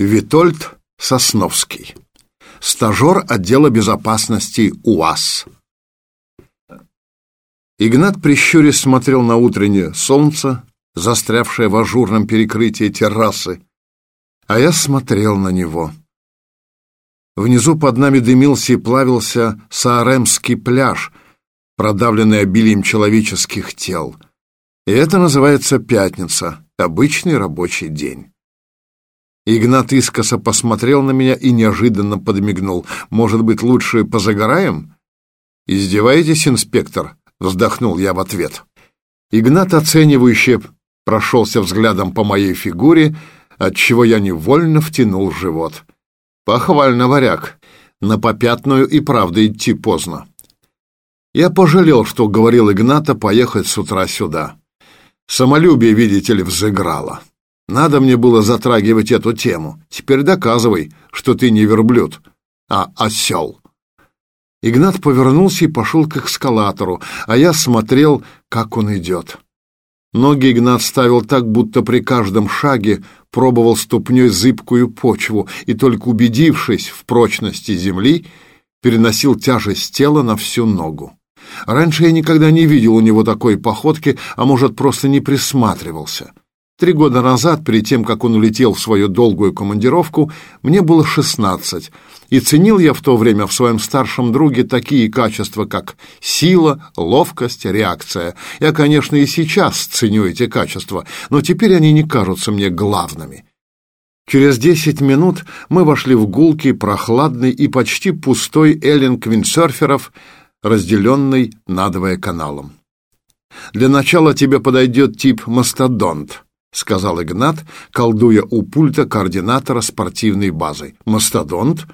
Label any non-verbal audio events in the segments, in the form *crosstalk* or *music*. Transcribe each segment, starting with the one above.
Витольд Сосновский. Стажер отдела безопасности УАЗ. Игнат прищурясь смотрел на утреннее солнце, застрявшее в ажурном перекрытии террасы, а я смотрел на него. Внизу под нами дымился и плавился Сааремский пляж, продавленный обилием человеческих тел. И это называется пятница, обычный рабочий день. Игнат искоса посмотрел на меня и неожиданно подмигнул. «Может быть, лучше позагораем?» «Издеваетесь, инспектор?» — вздохнул я в ответ. Игнат оценивающе прошелся взглядом по моей фигуре, отчего я невольно втянул живот. «Похвально, варяг. На попятную и правда идти поздно». Я пожалел, что говорил Игната поехать с утра сюда. Самолюбие, видите ли, взыграло. Надо мне было затрагивать эту тему. Теперь доказывай, что ты не верблюд, а осел. Игнат повернулся и пошел к эскалатору, а я смотрел, как он идет. Ноги Игнат ставил так, будто при каждом шаге пробовал ступней зыбкую почву и, только убедившись в прочности земли, переносил тяжесть тела на всю ногу. Раньше я никогда не видел у него такой походки, а может, просто не присматривался. Три года назад, перед тем, как он улетел в свою долгую командировку, мне было шестнадцать, и ценил я в то время в своем старшем друге такие качества, как сила, ловкость, реакция. Я, конечно, и сейчас ценю эти качества, но теперь они не кажутся мне главными. Через десять минут мы вошли в гулкий, прохладный и почти пустой эллинг виндсерферов, разделенный надвое каналом. Для начала тебе подойдет тип мастодонт —— сказал Игнат, колдуя у пульта координатора спортивной базы. «Мастодонт?»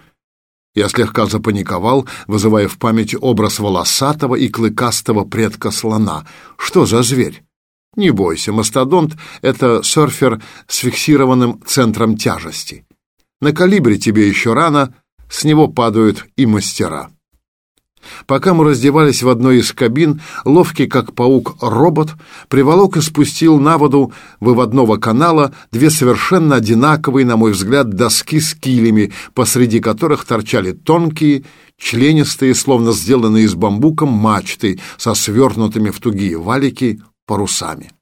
Я слегка запаниковал, вызывая в памяти образ волосатого и клыкастого предка слона. Что за зверь? Не бойся, мастодонт — это серфер с фиксированным центром тяжести. На калибре тебе еще рано, с него падают и мастера. Пока мы раздевались в одной из кабин, ловкий как паук робот приволок и спустил на воду выводного канала две совершенно одинаковые, на мой взгляд, доски с килями, посреди которых торчали тонкие, членистые, словно сделанные из бамбука, мачты со свернутыми в тугие валики парусами.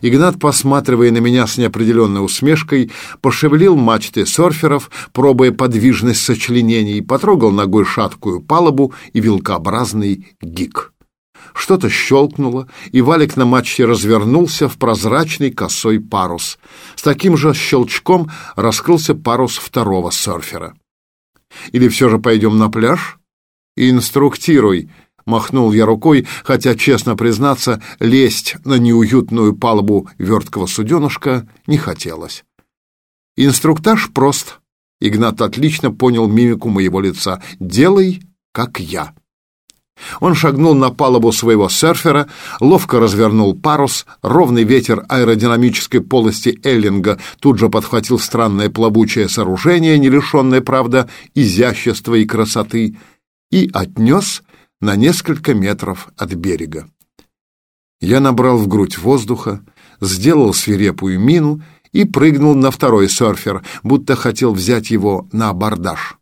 Игнат, посматривая на меня с неопределенной усмешкой, пошевелил мачты серферов, пробуя подвижность сочленений, потрогал ногой шаткую палубу и вилкообразный гик. Что-то щелкнуло, и валик на мачте развернулся в прозрачный косой парус. С таким же щелчком раскрылся парус второго серфера. «Или все же пойдем на пляж?» «Инструктируй», Махнул я рукой, хотя, честно признаться, лезть на неуютную палубу верткого суденышка не хотелось. Инструктаж прост. Игнат отлично понял мимику моего лица. «Делай, как я». Он шагнул на палубу своего серфера, ловко развернул парус, ровный ветер аэродинамической полости Эллинга тут же подхватил странное плавучее сооружение, не лишенное, правда, изящества и красоты, и отнес на несколько метров от берега. Я набрал в грудь воздуха, сделал свирепую мину и прыгнул на второй серфер, будто хотел взять его на абордаж.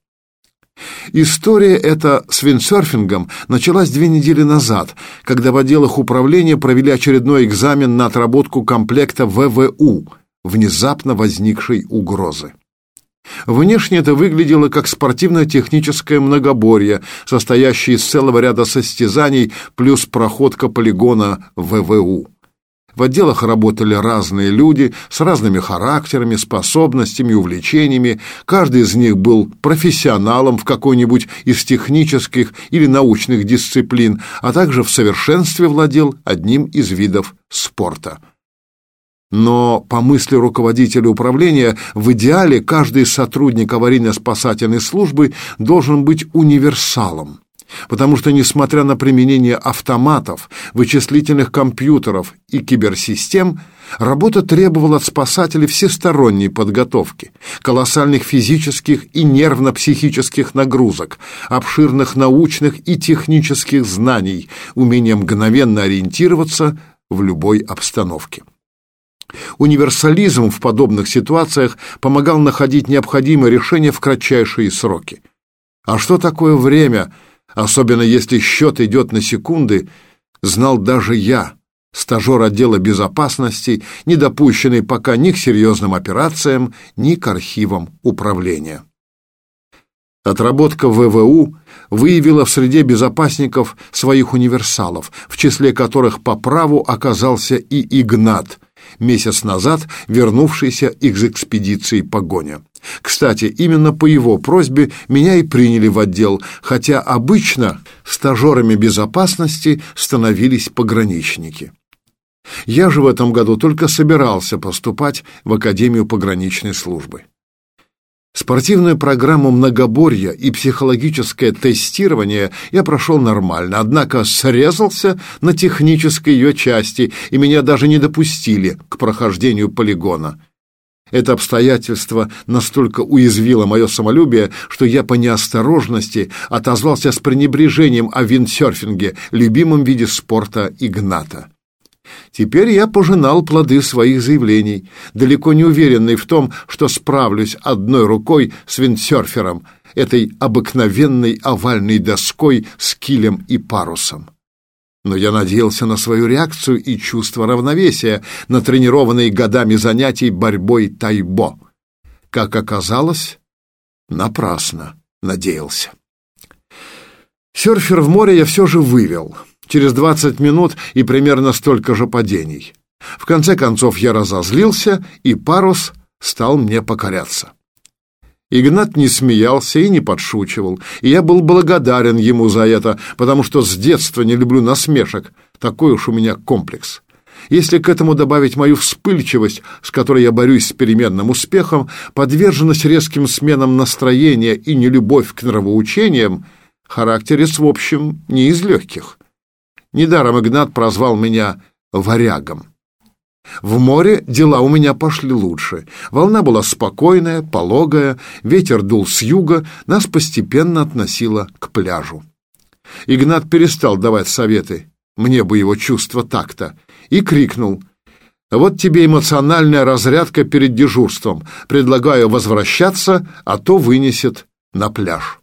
История эта с виндсерфингом началась две недели назад, когда в отделах управления провели очередной экзамен на отработку комплекта ВВУ, внезапно возникшей угрозы. Внешне это выглядело как спортивно-техническое многоборье, состоящее из целого ряда состязаний плюс проходка полигона ВВУ. В отделах работали разные люди с разными характерами, способностями, увлечениями. Каждый из них был профессионалом в какой-нибудь из технических или научных дисциплин, а также в совершенстве владел одним из видов спорта. Но, по мысли руководителя управления, в идеале каждый сотрудник аварийно-спасательной службы должен быть универсалом. Потому что, несмотря на применение автоматов, вычислительных компьютеров и киберсистем, работа требовала от спасателей всесторонней подготовки, колоссальных физических и нервно-психических нагрузок, обширных научных и технических знаний, умения мгновенно ориентироваться в любой обстановке. Универсализм в подобных ситуациях помогал находить необходимое решение в кратчайшие сроки. А что такое время, особенно если счет идет на секунды, знал даже я, стажер отдела безопасности, не допущенный пока ни к серьезным операциям, ни к архивам управления. Отработка ВВУ выявила в среде безопасников своих универсалов, в числе которых по праву оказался и Игнат, месяц назад вернувшийся из экспедиции «Погоня». Кстати, именно по его просьбе меня и приняли в отдел, хотя обычно стажерами безопасности становились пограничники. Я же в этом году только собирался поступать в Академию пограничной службы. Спортивную программу многоборья и психологическое тестирование я прошел нормально, однако срезался на технической ее части, и меня даже не допустили к прохождению полигона. Это обстоятельство настолько уязвило мое самолюбие, что я по неосторожности отозвался с пренебрежением о виндсерфинге, любимом виде спорта Игната. Теперь я пожинал плоды своих заявлений, далеко не уверенный в том, что справлюсь одной рукой с виндсерфером, этой обыкновенной овальной доской с килем и парусом. Но я надеялся на свою реакцию и чувство равновесия, натренированные годами занятий борьбой тайбо. Как оказалось, напрасно надеялся. Серфер в море я все же вывел — через 20 минут и примерно столько же падений. В конце концов я разозлился, и парус стал мне покоряться. Игнат не смеялся и не подшучивал, и я был благодарен ему за это, потому что с детства не люблю насмешек, такой уж у меня комплекс. Если к этому добавить мою вспыльчивость, с которой я борюсь с переменным успехом, подверженность резким сменам настроения и нелюбовь к нравоучениям, характерец, в общем, не из легких. Недаром Игнат прозвал меня «варягом». В море дела у меня пошли лучше. Волна была спокойная, пологая, ветер дул с юга, нас постепенно относило к пляжу. Игнат перестал давать советы, мне бы его чувство так-то, и крикнул «Вот тебе эмоциональная разрядка перед дежурством. Предлагаю возвращаться, а то вынесет на пляж».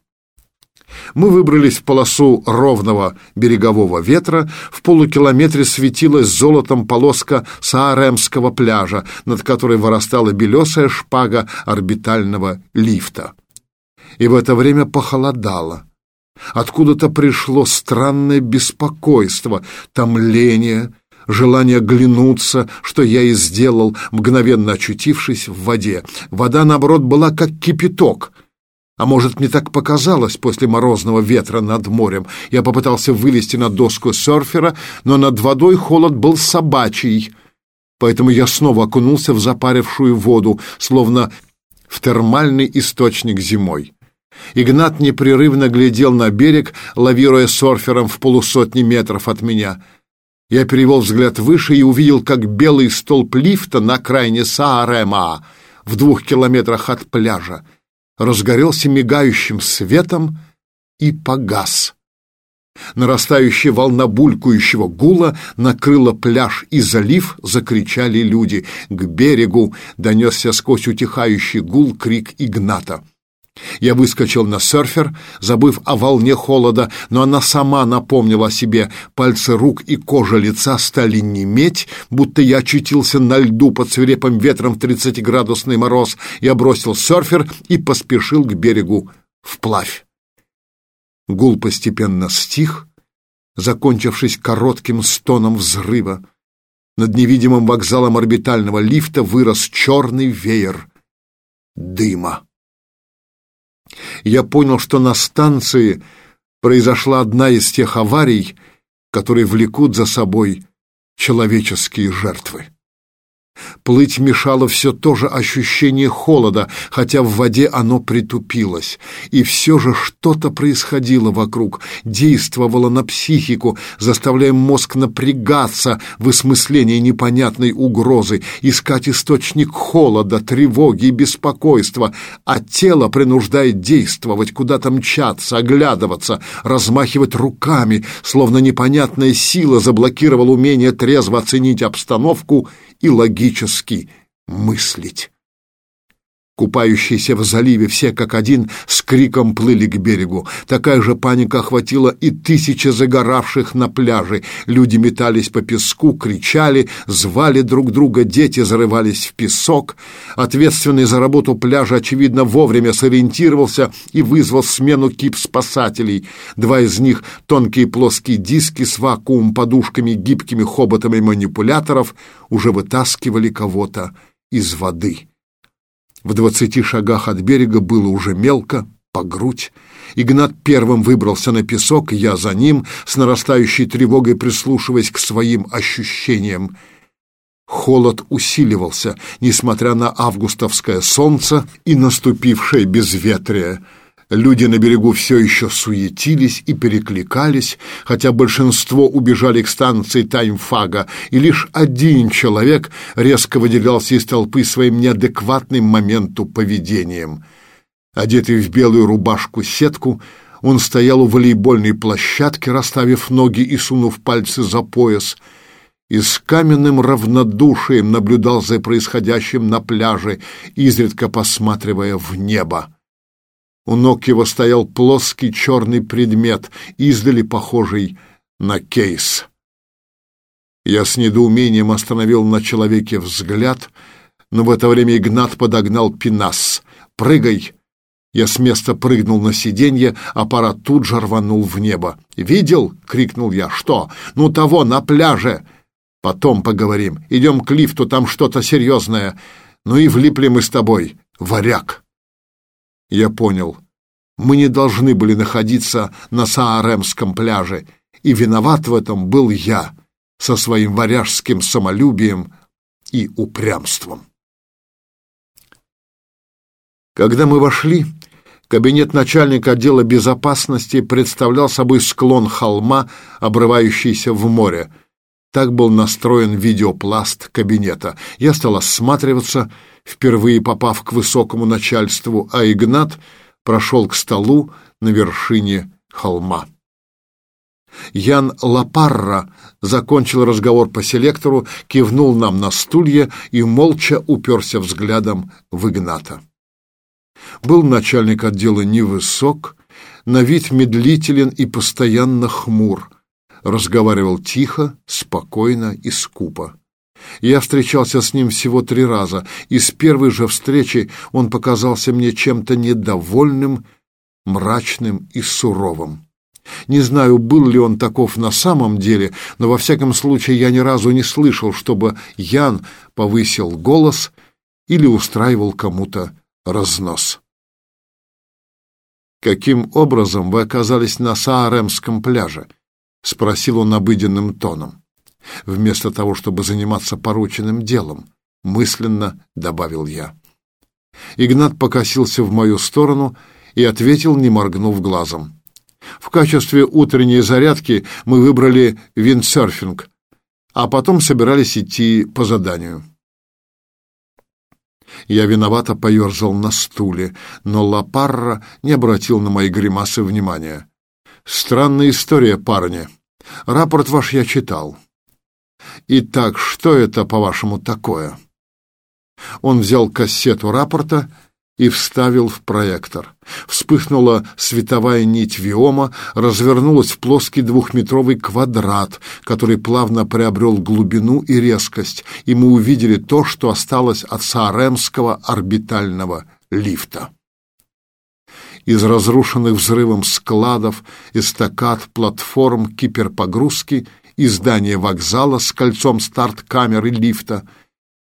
Мы выбрались в полосу ровного берегового ветра. В полукилометре светилась золотом полоска Сааремского пляжа, над которой вырастала белесая шпага орбитального лифта. И в это время похолодало. Откуда-то пришло странное беспокойство, томление, желание глянуться, что я и сделал, мгновенно очутившись в воде. Вода, наоборот, была как кипяток — а может, мне так показалось после морозного ветра над морем. Я попытался вылезти на доску серфера, но над водой холод был собачий. Поэтому я снова окунулся в запарившую воду, словно в термальный источник зимой. Игнат непрерывно глядел на берег, лавируя серфером в полусотни метров от меня. Я перевел взгляд выше и увидел, как белый столб лифта на окраине Саарема в двух километрах от пляжа разгорелся мигающим светом и погас. Нарастающая волна булькающего гула накрыла пляж и залив, закричали люди. К берегу донесся сквозь утихающий гул крик Игната. Я выскочил на серфер, забыв о волне холода, но она сама напомнила о себе. Пальцы рук и кожа лица стали неметь, будто я очутился на льду под свирепым ветром в тридцатиградусный мороз. Я бросил серфер и поспешил к берегу вплавь. Гул постепенно стих, закончившись коротким стоном взрыва. Над невидимым вокзалом орбитального лифта вырос черный веер дыма я понял, что на станции произошла одна из тех аварий, которые влекут за собой человеческие жертвы. Плыть мешало все то же ощущение холода, хотя в воде оно притупилось. И все же что-то происходило вокруг, действовало на психику, заставляя мозг напрягаться в осмыслении непонятной угрозы, искать источник холода, тревоги и беспокойства, а тело принуждает действовать, куда-то мчаться, оглядываться, размахивать руками, словно непонятная сила заблокировала умение трезво оценить обстановку и логически мыслить. Купающиеся в заливе все как один с криком плыли к берегу. Такая же паника охватила и тысячи загоравших на пляже. Люди метались по песку, кричали, звали друг друга, дети зарывались в песок. Ответственный за работу пляжа, очевидно, вовремя сориентировался и вызвал смену кип спасателей. Два из них — тонкие плоские диски с вакуум-подушками, гибкими хоботами манипуляторов — уже вытаскивали кого-то из воды. В двадцати шагах от берега было уже мелко, по грудь. Игнат первым выбрался на песок, я за ним, с нарастающей тревогой прислушиваясь к своим ощущениям. Холод усиливался, несмотря на августовское солнце и наступившее безветрие. Люди на берегу все еще суетились и перекликались, хотя большинство убежали к станции Таймфага, и лишь один человек резко выделялся из толпы своим неадекватным моменту поведением. Одетый в белую рубашку-сетку, он стоял у волейбольной площадки, расставив ноги и сунув пальцы за пояс, и с каменным равнодушием наблюдал за происходящим на пляже, изредка посматривая в небо. У ног его стоял плоский черный предмет, издали похожий на кейс. Я с недоумением остановил на человеке взгляд, но в это время Игнат подогнал пинас. «Прыгай!» Я с места прыгнул на сиденье, аппарат тут же рванул в небо. «Видел?» — крикнул я. «Что? Ну того, на пляже!» «Потом поговорим. Идем к лифту, там что-то серьезное. Ну и влипли мы с тобой. Варяг!» Я понял. Мы не должны были находиться на Сааремском пляже, и виноват в этом был я со своим варяжским самолюбием и упрямством. Когда мы вошли, кабинет начальника отдела безопасности представлял собой склон холма, обрывающийся в море. Так был настроен видеопласт кабинета. Я стал осматриваться, впервые попав к высокому начальству, а Игнат прошел к столу на вершине холма. Ян Лапарра закончил разговор по селектору, кивнул нам на стулья и молча уперся взглядом в Игната. Был начальник отдела невысок, на вид медлителен и постоянно хмур, разговаривал тихо, спокойно и скупо. Я встречался с ним всего три раза, и с первой же встречи он показался мне чем-то недовольным, мрачным и суровым. Не знаю, был ли он таков на самом деле, но во всяком случае я ни разу не слышал, чтобы Ян повысил голос или устраивал кому-то разнос. «Каким образом вы оказались на Сааремском пляже?» — спросил он обыденным тоном вместо того, чтобы заниматься порученным делом, мысленно добавил я. Игнат покосился в мою сторону и ответил, не моргнув глазом. В качестве утренней зарядки мы выбрали виндсерфинг, а потом собирались идти по заданию. Я виновато поерзал на стуле, но Лапарра не обратил на мои гримасы внимания. «Странная история, парни. Рапорт ваш я читал. Итак, что это, по-вашему, такое? Он взял кассету рапорта и вставил в проектор. Вспыхнула световая нить виома, развернулась в плоский двухметровый квадрат, который плавно приобрел глубину и резкость, и мы увидели то, что осталось от Сааремского орбитального лифта. Из разрушенных взрывом складов, эстакад, платформ, киперпогрузки и здания вокзала с кольцом старт-камеры лифта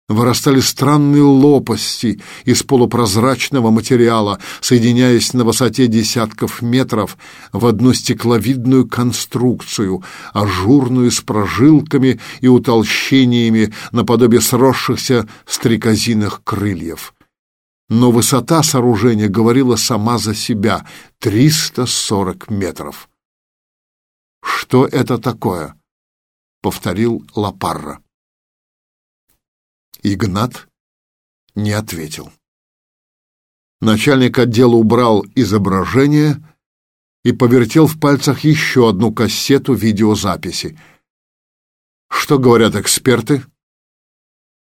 вырастали странные лопасти из полупрозрачного материала, соединяясь на высоте десятков метров в одну стекловидную конструкцию, ажурную с прожилками и утолщениями наподобие сросшихся стрекозиных крыльев. Но высота сооружения говорила сама за себя — 340 метров. Что это такое? Повторил Лапарра. Игнат не ответил. Начальник отдела убрал изображение и повертел в пальцах еще одну кассету видеозаписи. Что говорят эксперты?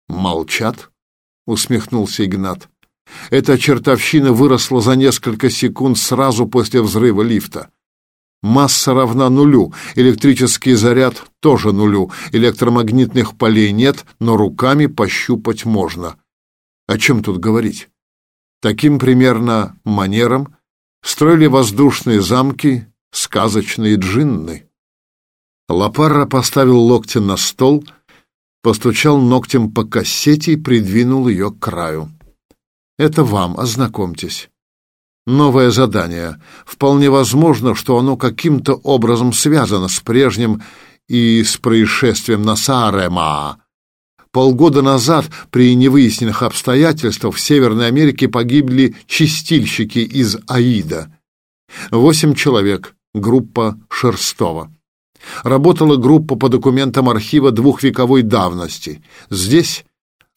Молчат, усмехнулся Игнат. Эта чертовщина выросла за несколько секунд сразу после взрыва лифта. Масса равна нулю, электрический заряд тоже нулю, электромагнитных полей нет, но руками пощупать можно. О чем тут говорить? Таким примерно манером строили воздушные замки сказочные джинны. Лапарра поставил локти на стол, постучал ногтем по кассете и придвинул ее к краю. «Это вам, ознакомьтесь. Новое задание. Вполне возможно, что оно каким-то образом связано с прежним и с происшествием на Саарема. Полгода назад при невыясненных обстоятельствах в Северной Америке погибли чистильщики из Аида. Восемь человек, группа Шерстова. Работала группа по документам архива двухвековой давности. Здесь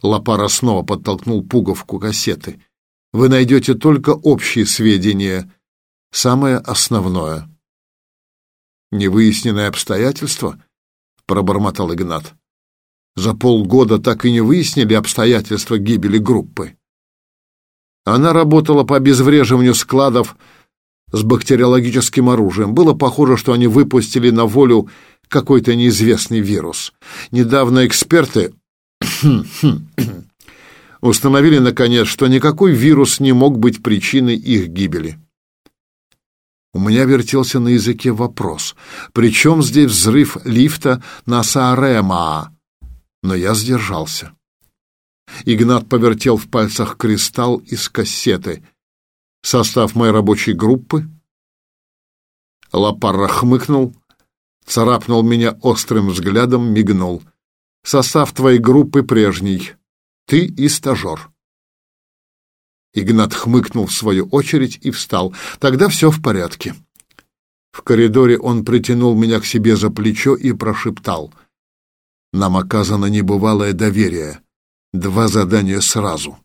Лапара снова подтолкнул пуговку кассеты вы найдете только общие сведения, самое основное. «Невыясненное обстоятельство?» — пробормотал Игнат. «За полгода так и не выяснили обстоятельства гибели группы». Она работала по обезвреживанию складов с бактериологическим оружием. Было похоже, что они выпустили на волю какой-то неизвестный вирус. Недавно эксперты *clears throat* установили, наконец, что никакой вирус не мог быть причиной их гибели. У меня вертелся на языке вопрос, при чем здесь взрыв лифта на Саарема? Но я сдержался. Игнат повертел в пальцах кристалл из кассеты. Состав моей рабочей группы? Лапарра хмыкнул, царапнул меня острым взглядом, мигнул. Состав твоей группы прежний. Ты и стажер. Игнат хмыкнул в свою очередь и встал. Тогда все в порядке. В коридоре он притянул меня к себе за плечо и прошептал. Нам оказано небывалое доверие. Два задания сразу.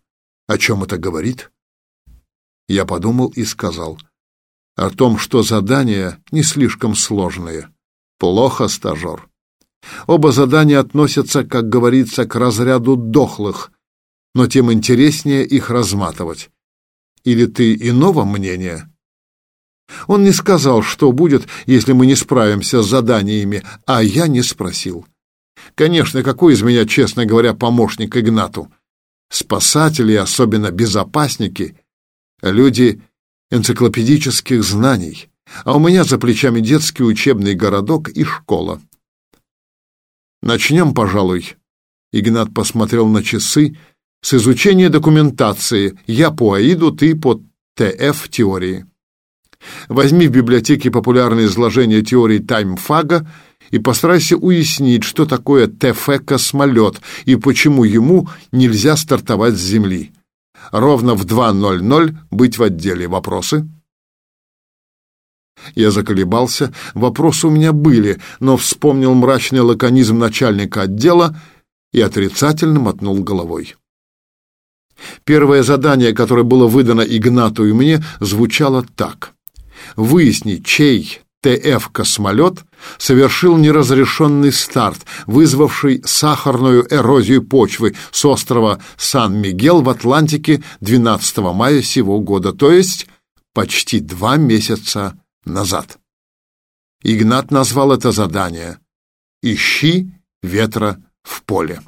О чем это говорит? Я подумал и сказал. О том, что задания не слишком сложные. Плохо, стажер. Оба задания относятся, как говорится, к разряду дохлых, но тем интереснее их разматывать. Или ты иного мнения? Он не сказал, что будет, если мы не справимся с заданиями, а я не спросил. Конечно, какой из меня, честно говоря, помощник Игнату? Спасатели, особенно безопасники, люди энциклопедических знаний, а у меня за плечами детский учебный городок и школа. Начнем, пожалуй. Игнат посмотрел на часы. С изучения документации. Я по АИДу, ты по ТФ теории. Возьми в библиотеке популярное изложение теории Таймфага и постарайся уяснить, что такое ТФ-космолет и почему ему нельзя стартовать с Земли. Ровно в 2.00 быть в отделе. Вопросы? Я заколебался, вопросы у меня были, но вспомнил мрачный лаконизм начальника отдела и отрицательно мотнул головой. Первое задание, которое было выдано Игнату и мне, звучало так. Выяснить, чей ТФ-космолет совершил неразрешенный старт, вызвавший сахарную эрозию почвы с острова Сан-Мигел в Атлантике 12 мая сего года, то есть почти два месяца назад. Игнат назвал это задание «Ищи ветра в поле».